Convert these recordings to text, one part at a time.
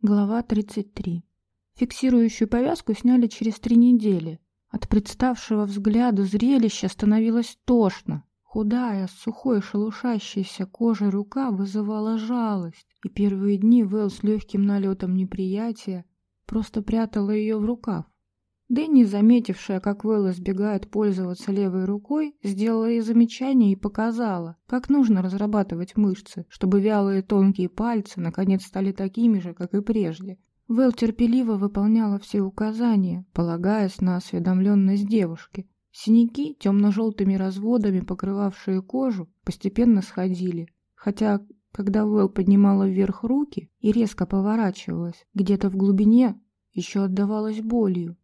Глава 33. Фиксирующую повязку сняли через три недели. От представшего взгляда зрелища становилось тошно. Худая, сухой, шелушащаяся кожей рука вызывала жалость, и первые дни Вэл с легким налетом неприятия просто прятала ее в рукав. Дэнни, заметившая, как Вэл избегает пользоваться левой рукой, сделала ей замечание и показала, как нужно разрабатывать мышцы, чтобы вялые тонкие пальцы наконец стали такими же, как и прежде. Вэл терпеливо выполняла все указания, полагаясь на осведомленность девушки. Синяки, темно-желтыми разводами покрывавшие кожу, постепенно сходили, хотя когда Вэл поднимала вверх руки и резко поворачивалась, где-то в глубине еще отдавалась болью.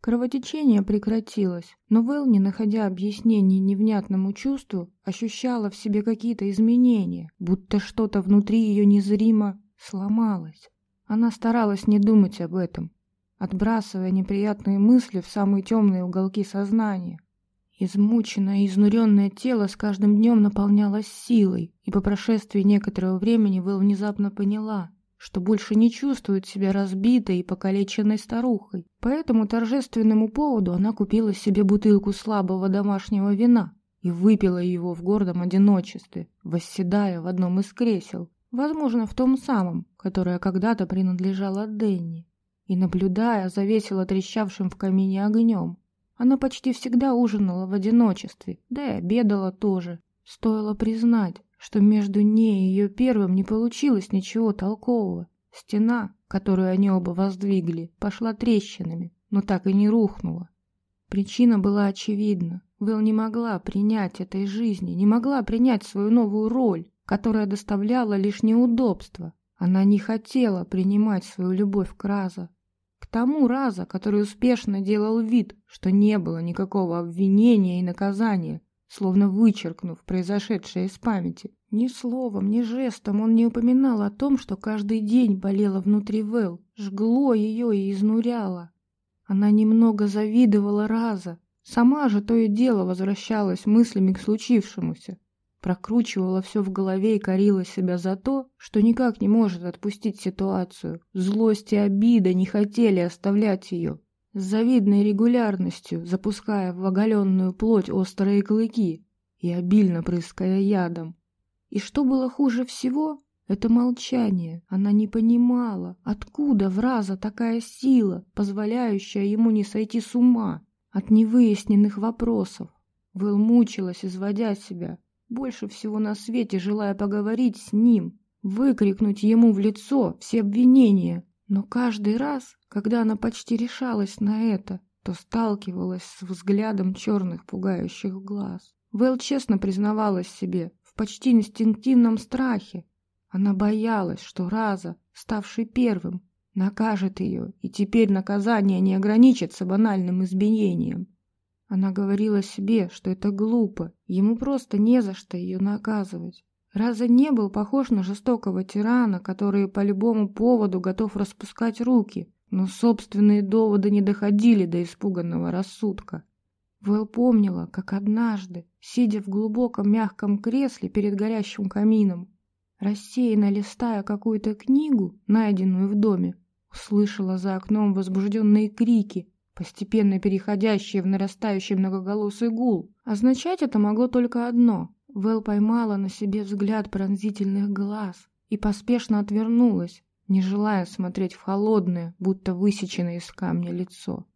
Кровотечение прекратилось, но Вэл, не находя объяснений невнятному чувству, ощущала в себе какие-то изменения, будто что-то внутри ее незримо сломалось. Она старалась не думать об этом, отбрасывая неприятные мысли в самые темные уголки сознания. Измученное и изнуренное тело с каждым днем наполнялось силой, и по прошествии некоторого времени Вэл внезапно поняла, что больше не чувствует себя разбитой и покалеченной старухой. По этому торжественному поводу она купила себе бутылку слабого домашнего вина и выпила его в гордом одиночестве, восседая в одном из кресел, возможно, в том самом, которое когда-то принадлежало Денни, и наблюдая за весело трещавшим в камине огнем. Она почти всегда ужинала в одиночестве, да и обедала тоже. Стоило признать, что между ней и ее первым не получилось ничего толкового. Стена, которую они оба воздвигли, пошла трещинами, но так и не рухнула. Причина была очевидна. Вэл не могла принять этой жизни, не могла принять свою новую роль, которая доставляла лишь неудобства. Она не хотела принимать свою любовь к Раза. К тому Раза, который успешно делал вид, что не было никакого обвинения и наказания, словно вычеркнув произошедшее из памяти. Ни словом, ни жестом он не упоминал о том, что каждый день болело внутри Вэл, жгло ее и изнуряло. Она немного завидовала Раза, сама же то и дело возвращалась мыслями к случившемуся, прокручивала все в голове и корила себя за то, что никак не может отпустить ситуацию. Злость и обида не хотели оставлять ее, с завидной регулярностью запуская в оголенную плоть острые клыки и обильно прыская ядом. И что было хуже всего, это молчание. Она не понимала, откуда в раза такая сила, позволяющая ему не сойти с ума от невыясненных вопросов. Вэл мучилась, изводя себя, больше всего на свете желая поговорить с ним, выкрикнуть ему в лицо все обвинения, но каждый раз, когда она почти решалась на это, то сталкивалась с взглядом черных пугающих глаз. Вэл честно признавалась себе в почти инстинктивном страхе. Она боялась, что Раза, ставший первым, накажет ее, и теперь наказание не ограничится банальным избиением. Она говорила себе, что это глупо, ему просто не за что ее наказывать. Раза не был похож на жестокого тирана, который по любому поводу готов распускать руки, но собственные доводы не доходили до испуганного рассудка. Вэл помнила, как однажды, сидя в глубоком мягком кресле перед горящим камином, рассеянно листая какую-то книгу, найденную в доме, услышала за окном возбужденные крики, постепенно переходящие в нарастающий многоголосый гул. Означать это могло только одно Вэл поймала на себе взгляд пронзительных глаз и поспешно отвернулась, не желая смотреть в холодное, будто высеченное из камня лицо.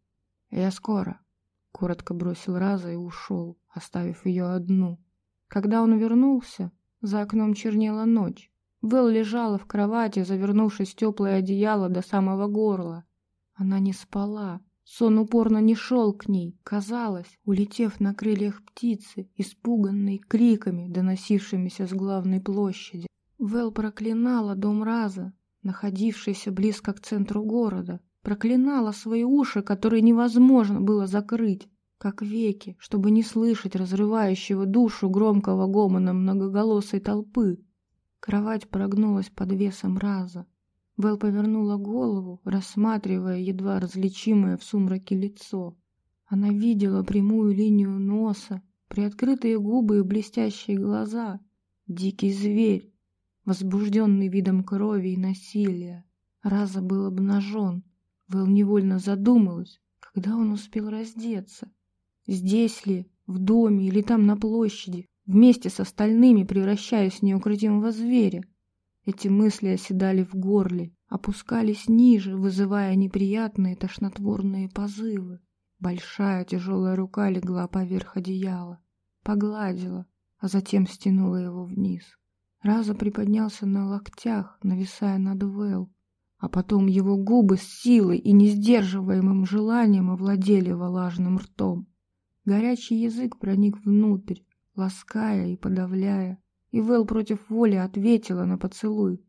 «Я скоро», — коротко бросил Раза и ушел, оставив ее одну. Когда он вернулся, за окном чернела ночь. Вэл лежала в кровати, завернувшись в теплое одеяло до самого горла. Она не спала, Сон упорно не шел к ней, казалось, улетев на крыльях птицы, испуганной криками, доносившимися с главной площади. Вэл проклинала дом Раза, находившийся близко к центру города, проклинала свои уши, которые невозможно было закрыть, как веки, чтобы не слышать разрывающего душу громкого гомона многоголосой толпы. Кровать прогнулась под весом Раза. Вэл повернула голову, рассматривая едва различимое в сумраке лицо. Она видела прямую линию носа, приоткрытые губы и блестящие глаза. Дикий зверь, возбужденный видом крови и насилия. Раза был обнажен. Вэл невольно задумалась, когда он успел раздеться. Здесь ли, в доме или там на площади, вместе с остальными превращаясь в неукротимого зверя. Эти мысли оседали в горле, опускались ниже, вызывая неприятные тошнотворные позывы. Большая тяжелая рука легла поверх одеяла, погладила, а затем стянула его вниз. Раза приподнялся на локтях, нависая над Вэл, а потом его губы с силой и несдерживаемым желанием овладели влажным ртом. Горячий язык проник внутрь, лаская и подавляя, и Вэл против воли ответила на поцелуй.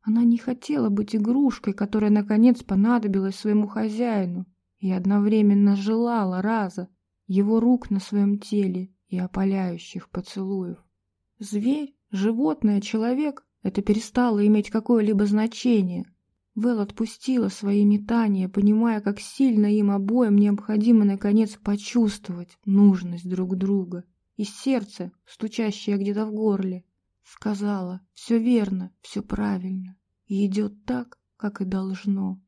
Она не хотела быть игрушкой, которая, наконец, понадобилась своему хозяину, и одновременно желала раза, его рук на своем теле и опаляющих поцелуев. Зверь Животное, человек — это перестало иметь какое-либо значение. Вэл отпустила свои метания, понимая, как сильно им обоим необходимо, наконец, почувствовать нужность друг друга. И сердце, стучащее где-то в горле, сказала «Все верно, все правильно, и идет так, как и должно».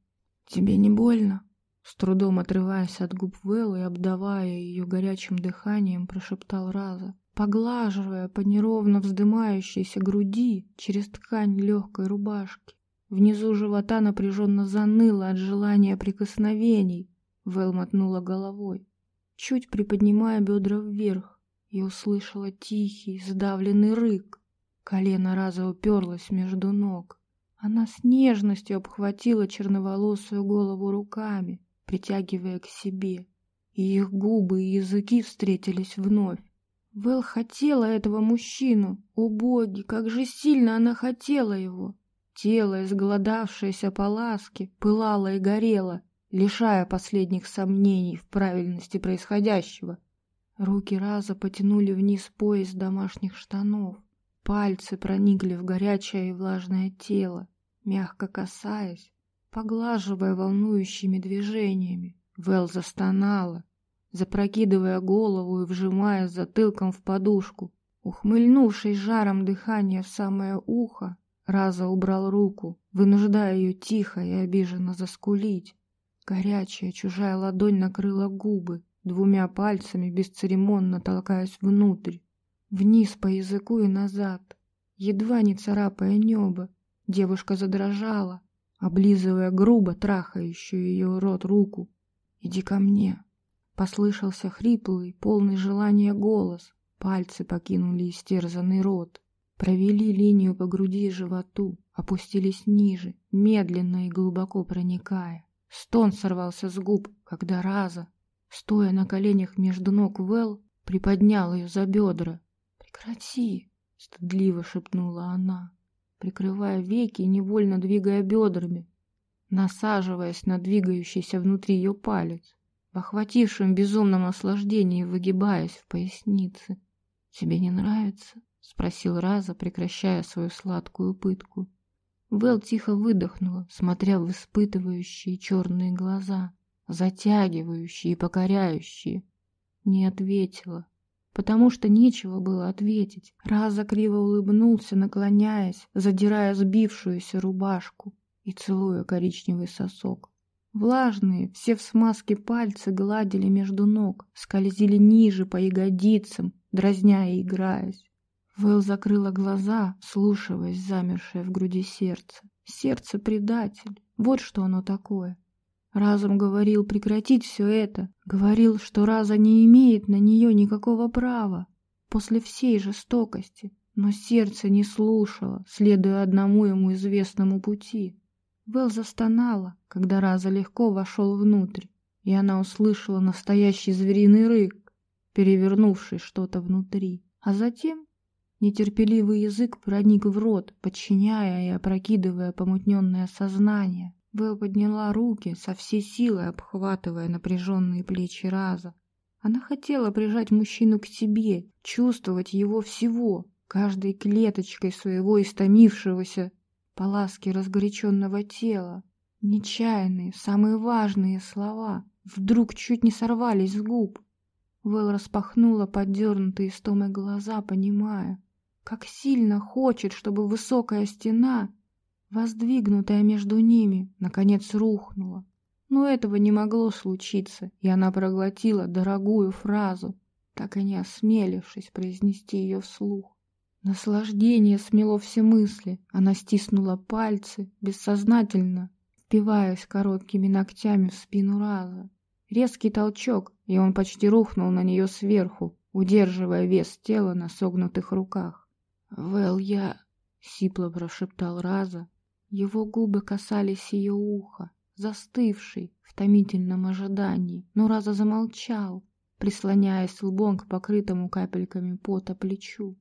«Тебе не больно?» С трудом отрываясь от губ Вэллы и обдавая ее горячим дыханием, прошептал Раза поглаживая по неровно вздымающейся груди через ткань легкой рубашки. Внизу живота напряженно заныло от желания прикосновений. Вэл мотнула головой, чуть приподнимая бедра вверх, и услышала тихий, сдавленный рык. Колено раза уперлось между ног. Она с нежностью обхватила черноволосую голову руками, притягивая к себе, и их губы и языки встретились вновь. Вэл хотела этого мужчину. О боги, как же сильно она хотела его. Тело, изголодавшееся по ласке, пылало и горело, лишая последних сомнений в правильности происходящего. Руки раза потянули вниз пояс домашних штанов. Пальцы проникли в горячее и влажное тело, мягко касаясь, поглаживая волнующими движениями. Вэл застонала, запрокидывая голову и вжимая затылком в подушку. Ухмыльнувшись жаром дыхания в самое ухо, Раза убрал руку, вынуждая ее тихо и обиженно заскулить. Горячая чужая ладонь накрыла губы, двумя пальцами бесцеремонно толкаясь внутрь, вниз по языку и назад, едва не царапая небо. Девушка задрожала, облизывая грубо трахающую ее рот руку. «Иди ко мне», Послышался хриплый, полный желания голос. Пальцы покинули истерзанный рот. Провели линию по груди и животу, опустились ниже, медленно и глубоко проникая. Стон сорвался с губ, когда Раза, стоя на коленях между ног Вэл, приподнял ее за бедра. «Прекрати!» — стыдливо шепнула она, прикрывая веки и невольно двигая бедрами, насаживаясь на двигающийся внутри ее палец охватившем безумном наслаждении, выгибаясь в пояснице. «Тебе не нравится?» — спросил Раза, прекращая свою сладкую пытку. Вэл тихо выдохнула, смотря в испытывающие черные глаза, затягивающие и покоряющие. Не ответила, потому что нечего было ответить. Раза криво улыбнулся, наклоняясь, задирая сбившуюся рубашку и целуя коричневый сосок. Влажные, все в смазке пальцы гладили между ног, скользили ниже по ягодицам, дразня и играясь. Вэл закрыла глаза, слушаясь замершее в груди сердце. Сердце предатель, вот что оно такое. Разум говорил прекратить все это, говорил, что Раза не имеет на нее никакого права после всей жестокости, но сердце не слушало, следуя одному ему известному пути. Вэл застонала, когда Раза легко вошел внутрь, и она услышала настоящий звериный рык, перевернувший что-то внутри. А затем нетерпеливый язык проник в рот, подчиняя и опрокидывая помутненное сознание. Вэл подняла руки, со всей силой обхватывая напряженные плечи Раза. Она хотела прижать мужчину к себе, чувствовать его всего, каждой клеточкой своего истомившегося по ласке разгоряченного тела. Нечаянные, самые важные слова вдруг чуть не сорвались с губ. Вэл распахнула поддернутые стомы глаза, понимая, как сильно хочет, чтобы высокая стена воздвигнутая между ними, наконец рухнула. Но этого не могло случиться, и она проглотила дорогую фразу, так и не осмелившись произнести ее вслух. Наслаждение смело все мысли, она стиснула пальцы, бессознательно, впиваясь короткими ногтями в спину Раза. Резкий толчок, и он почти рухнул на нее сверху, удерживая вес тела на согнутых руках. «Вэл, я...» — сипло прошептал Раза. Его губы касались ее уха, застывший в томительном ожидании, но Раза замолчал, прислоняясь лбом к покрытому капельками пота плечу.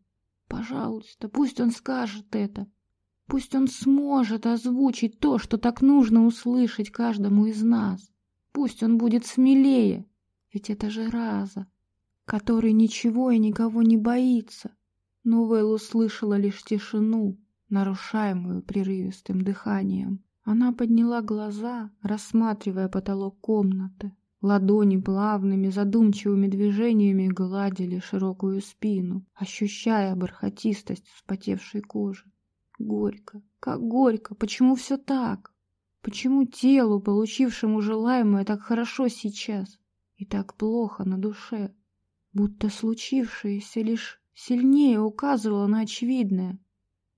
«Пожалуйста, пусть он скажет это. Пусть он сможет озвучить то, что так нужно услышать каждому из нас. Пусть он будет смелее, ведь это же Раза, который ничего и никого не боится. Но Вэл услышала лишь тишину, нарушаемую прерывистым дыханием. Она подняла глаза, рассматривая потолок комнаты. Ладони плавными задумчивыми движениями гладили широкую спину, ощущая бархатистость вспотевшей кожи. Горько, как горько, почему все так? Почему телу, получившему желаемое, так хорошо сейчас и так плохо на душе? Будто случившееся лишь сильнее указывало на очевидное.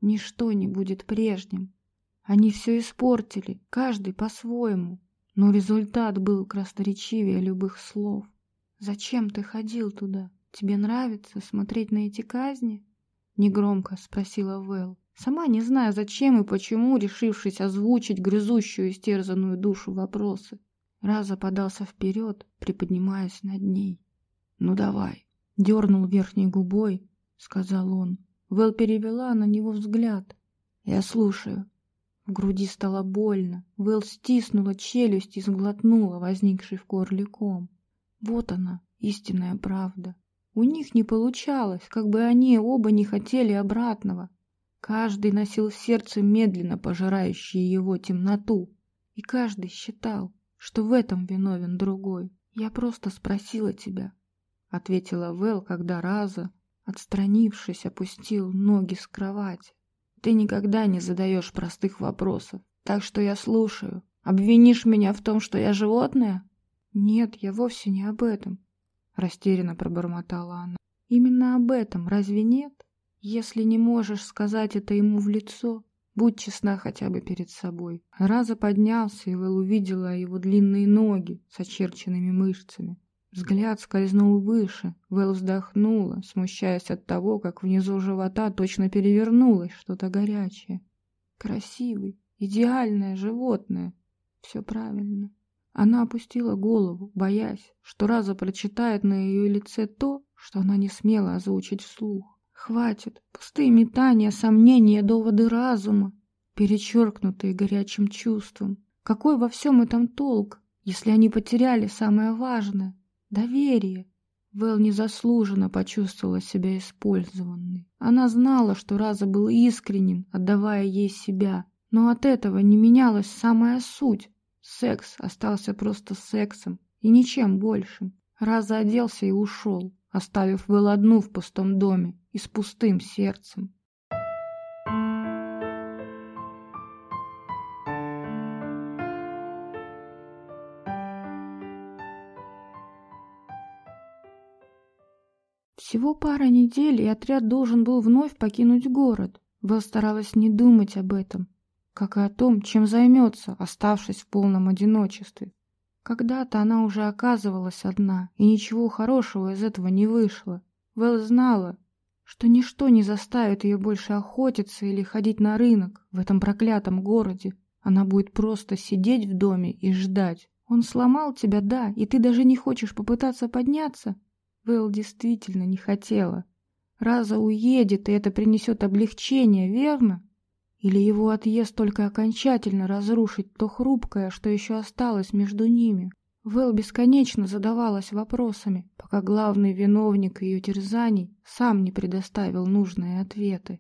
Ничто не будет прежним. Они все испортили, каждый по-своему. Но результат был красноречивее любых слов. «Зачем ты ходил туда? Тебе нравится смотреть на эти казни?» Негромко спросила Вэл, сама не зная, зачем и почему, решившись озвучить грызущую истерзанную душу вопросы. Раза подался вперед, приподнимаясь над ней. «Ну давай!» — дернул верхней губой, — сказал он. Вэл перевела на него взгляд. «Я слушаю». В груди стало больно. Вэл стиснула челюсть и сглотнула возникший в горле ком. Вот она, истинная правда. У них не получалось, как бы они оба не хотели обратного. Каждый носил в сердце медленно пожирающую его темноту. И каждый считал, что в этом виновен другой. «Я просто спросила тебя», — ответила Вэл, когда Раза, отстранившись, опустил ноги с кровати. Ты никогда не задаешь простых вопросов, так что я слушаю. Обвинишь меня в том, что я животное? Нет, я вовсе не об этом, растерянно пробормотала она. Именно об этом, разве нет? Если не можешь сказать это ему в лицо, будь честна хотя бы перед собой. Раза поднялся, и Вэл увидела его длинные ноги с очерченными мышцами. Взгляд скользнул выше, Вэл вздохнула, смущаясь от того, как внизу живота точно перевернулось что-то горячее. Красивый, идеальное животное. Все правильно. Она опустила голову, боясь, что Раза прочитает на ее лице то, что она не смела озвучить вслух. Хватит, пустые метания, сомнения, доводы разума, перечеркнутые горячим чувством. Какой во всем этом толк, если они потеряли самое важное? Доверие. Вэл незаслуженно почувствовала себя использованной. Она знала, что Раза был искренен, отдавая ей себя, но от этого не менялась самая суть. Секс остался просто сексом и ничем большим. Раза оделся и ушел, оставив Вэл одну в пустом доме и с пустым сердцем. Всего пара недель, и отряд должен был вновь покинуть город. Вэл старалась не думать об этом, как и о том, чем займется, оставшись в полном одиночестве. Когда-то она уже оказывалась одна, и ничего хорошего из этого не вышло. Вэл знала, что ничто не заставит ее больше охотиться или ходить на рынок в этом проклятом городе. Она будет просто сидеть в доме и ждать. Он сломал тебя, да, и ты даже не хочешь попытаться подняться. Вэл действительно не хотела. Раза уедет, и это принесет облегчение, верно? Или его отъезд только окончательно разрушит то хрупкое, что еще осталось между ними? Вэл бесконечно задавалась вопросами, пока главный виновник ее терзаний сам не предоставил нужные ответы.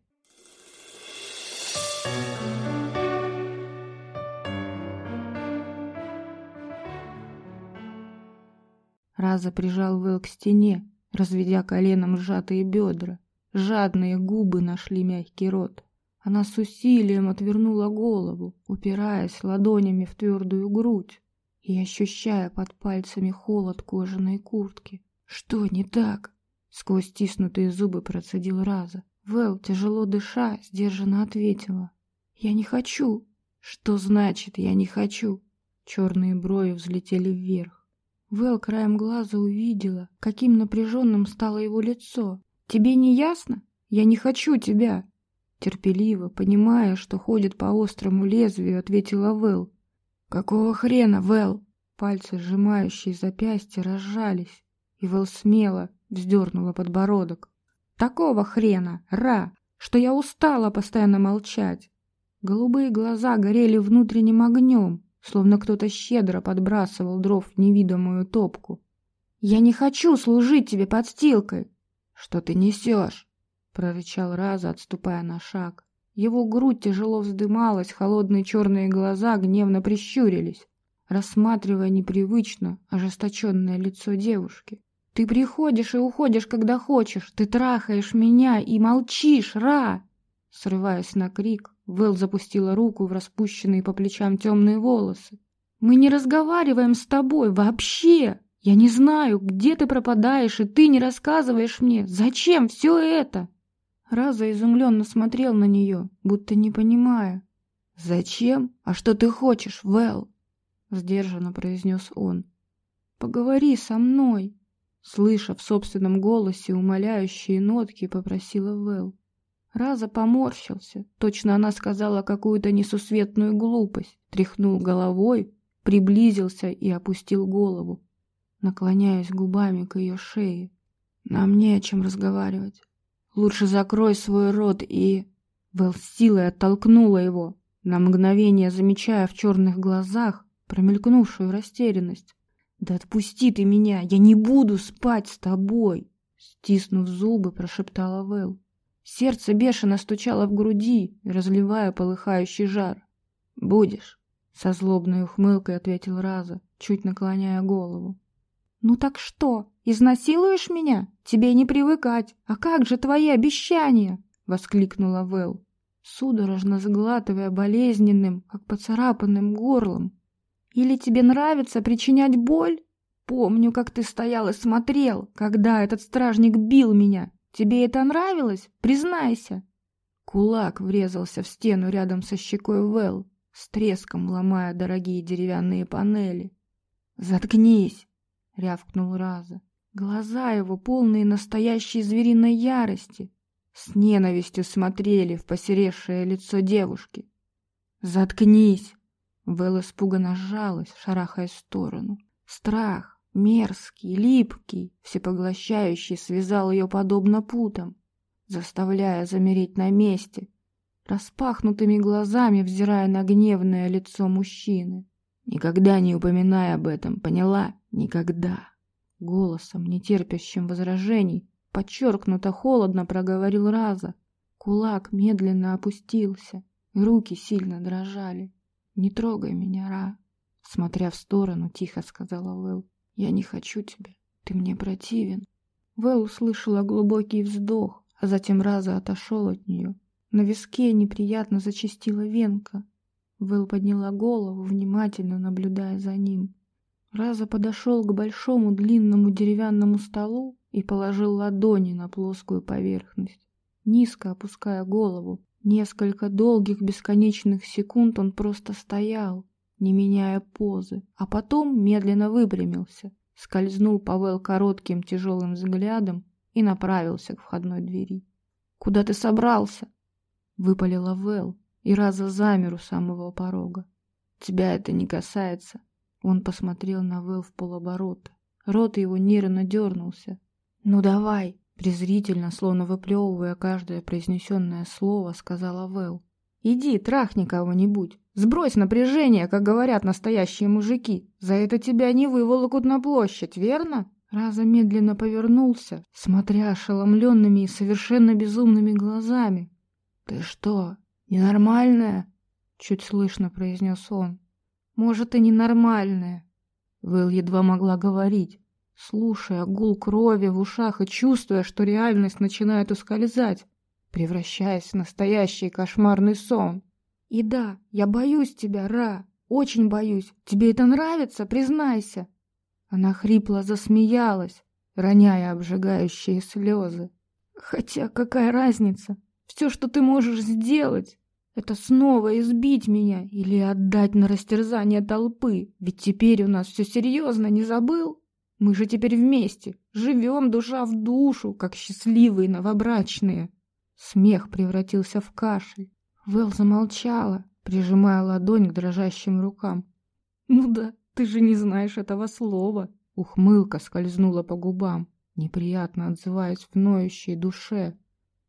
Раза прижал Вэл к стене, разведя коленом сжатые бедра. Жадные губы нашли мягкий рот. Она с усилием отвернула голову, упираясь ладонями в твердую грудь и ощущая под пальцами холод кожаной куртки. «Что не так?» — сквозь стиснутые зубы процедил Раза. Вэл, тяжело дыша, сдержанно ответила. «Я не хочу». «Что значит «я не хочу»?» Черные брови взлетели вверх. Вэл краем глаза увидела, каким напряженным стало его лицо. «Тебе не ясно? Я не хочу тебя!» Терпеливо, понимая, что ходит по острому лезвию, ответила Вэл. «Какого хрена, Вэл?» Пальцы, сжимающие запястье, разжались, и Вэл смело вздернула подбородок. «Такого хрена, Ра, что я устала постоянно молчать!» Голубые глаза горели внутренним огнем, словно кто-то щедро подбрасывал дров в невидимую топку. «Я не хочу служить тебе подстилкой!» «Что ты несешь?» — прорычал Раза, отступая на шаг. Его грудь тяжело вздымалась, холодные черные глаза гневно прищурились, рассматривая непривычно ожесточенное лицо девушки. «Ты приходишь и уходишь, когда хочешь, ты трахаешь меня и молчишь, Ра!» Срываясь на крик, Вэл запустила руку в распущенные по плечам темные волосы. «Мы не разговариваем с тобой вообще! Я не знаю, где ты пропадаешь, и ты не рассказываешь мне. Зачем все это?» Раза изумленно смотрел на нее, будто не понимая. «Зачем? А что ты хочешь, Вэл?» Сдержанно произнес он. «Поговори со мной!» Слыша в собственном голосе умоляющие нотки, попросила Вэл. Раза поморщился. Точно она сказала какую-то несусветную глупость. Тряхнул головой, приблизился и опустил голову, наклоняясь губами к ее шее. «Нам не о чем разговаривать. Лучше закрой свой рот и...» Вэл с силой оттолкнула его, на мгновение замечая в черных глазах промелькнувшую растерянность. «Да отпусти ты меня! Я не буду спать с тобой!» Стиснув зубы, прошептала Вэл. Сердце бешено стучало в груди, разливая полыхающий жар. «Будешь», — со злобной ухмылкой ответил Раза, чуть наклоняя голову. «Ну так что, изнасилуешь меня? Тебе не привыкать. А как же твои обещания?» — воскликнула Вэл, судорожно сглатывая болезненным, как поцарапанным горлом. «Или тебе нравится причинять боль? Помню, как ты стоял и смотрел, когда этот стражник бил меня. Тебе это нравилось? Признайся!» Кулак врезался в стену рядом со щекой Вэл, с треском ломая дорогие деревянные панели. «Заткнись!» — рявкнул Раза. Глаза его, полные настоящей звериной ярости, с ненавистью смотрели в посеревшее лицо девушки. «Заткнись!» Вэл испуганно сжалась, шарахаясь в сторону. Страх, Мерзкий, липкий, всепоглощающий связал ее подобно путам, заставляя замереть на месте, распахнутыми глазами взирая на гневное лицо мужчины. «Никогда не упоминай об этом, поняла? Никогда!» Голосом, не терпящим возражений, подчеркнуто холодно проговорил Раза. Кулак медленно опустился, руки сильно дрожали. «Не трогай меня, Ра!» Смотря в сторону, тихо сказала Вэл. Я не хочу тебя. Ты мне противен. Вэл услышала глубокий вздох, а затем раза отошел от нее. На виске неприятно зачастила венка. Вэл подняла голову, внимательно наблюдая за ним. Раза подошел к большому длинному деревянному столу и положил ладони на плоскую поверхность. Низко опуская голову, несколько долгих бесконечных секунд он просто стоял, не меняя позы, а потом медленно выпрямился, скользнул Павел коротким тяжелым взглядом и направился к входной двери. «Куда ты собрался?» — выпалила Вэл, и раза замер у самого порога. «Тебя это не касается». Он посмотрел на Вэл в полоборота. Рот его нервно дернулся. «Ну давай!» Презрительно, словно выплевывая каждое произнесенное слово, сказала Вэл. «Иди, трахни кого-нибудь. Сбрось напряжение, как говорят настоящие мужики. За это тебя не выволокут на площадь, верно? Раза медленно повернулся, смотря ошеломленными и совершенно безумными глазами. «Ты что, ненормальная?» — чуть слышно произнес он. «Может, и ненормальная». Вэл едва могла говорить, слушая гул крови в ушах и чувствуя, что реальность начинает ускользать. Превращаясь в настоящий кошмарный сон. «И да, я боюсь тебя, Ра, очень боюсь. Тебе это нравится, признайся!» Она хрипло засмеялась, роняя обжигающие слезы. «Хотя какая разница? Все, что ты можешь сделать, это снова избить меня или отдать на растерзание толпы. Ведь теперь у нас все серьезно, не забыл? Мы же теперь вместе, живем душа в душу, как счастливые новобрачные». Смех превратился в кашель. Вэл замолчала, прижимая ладонь к дрожащим рукам. «Ну да, ты же не знаешь этого слова!» Ухмылка скользнула по губам, неприятно отзываясь в ноющей душе.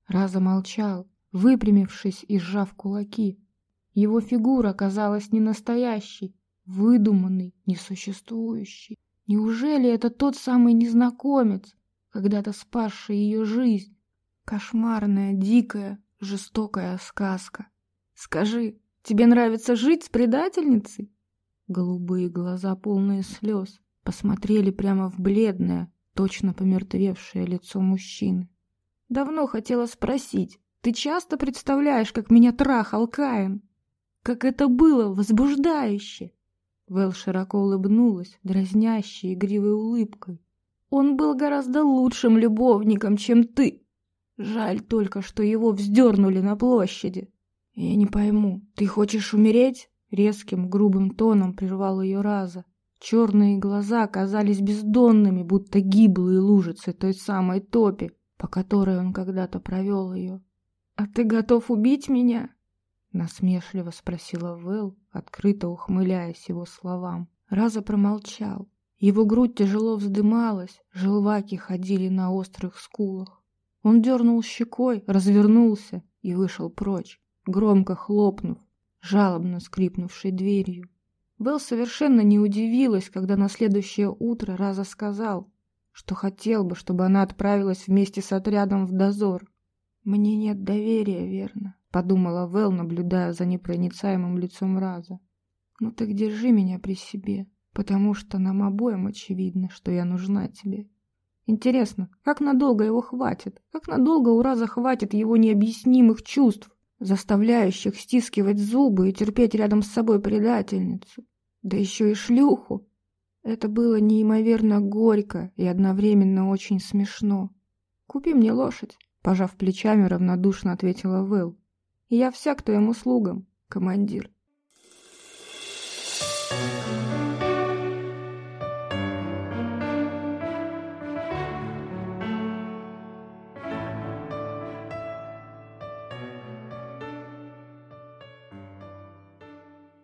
Раза молчал, выпрямившись и сжав кулаки. Его фигура казалась не настоящей, выдуманной, несуществующей. Неужели это тот самый незнакомец, когда-то спасший ее жизнь? Кошмарная, дикая, жестокая сказка. Скажи, тебе нравится жить с предательницей? Голубые глаза, полные слез, посмотрели прямо в бледное, точно помертвевшее лицо мужчины. Давно хотела спросить, ты часто представляешь, как меня трахал Каин? Как это было возбуждающе! Вэл широко улыбнулась, дразнящей игривой улыбкой. Он был гораздо лучшим любовником, чем ты. Жаль только, что его вздернули на площади. Я не пойму, ты хочешь умереть? Резким, грубым тоном прервал ее Раза. Черные глаза казались бездонными, будто гиблые лужицы той самой топи, по которой он когда-то провел ее. «А ты готов убить меня?» Насмешливо спросила Вэл, открыто ухмыляясь его словам. Раза промолчал. Его грудь тяжело вздымалась, желваки ходили на острых скулах. Он дернул щекой, развернулся и вышел прочь, громко хлопнув, жалобно скрипнувшей дверью. Белл совершенно не удивилась, когда на следующее утро Раза сказал, что хотел бы, чтобы она отправилась вместе с отрядом в дозор. «Мне нет доверия, верно?» — подумала Вэл, наблюдая за непроницаемым лицом Раза. «Ну так держи меня при себе, потому что нам обоим очевидно, что я нужна тебе». Интересно, как надолго его хватит? Как надолго у Раза хватит его необъяснимых чувств, заставляющих стискивать зубы и терпеть рядом с собой предательницу? Да еще и шлюху. Это было неимоверно горько и одновременно очень смешно. «Купи мне лошадь», — пожав плечами, равнодушно ответила Вэл. «И я вся к твоим услугам, командир». Thank you.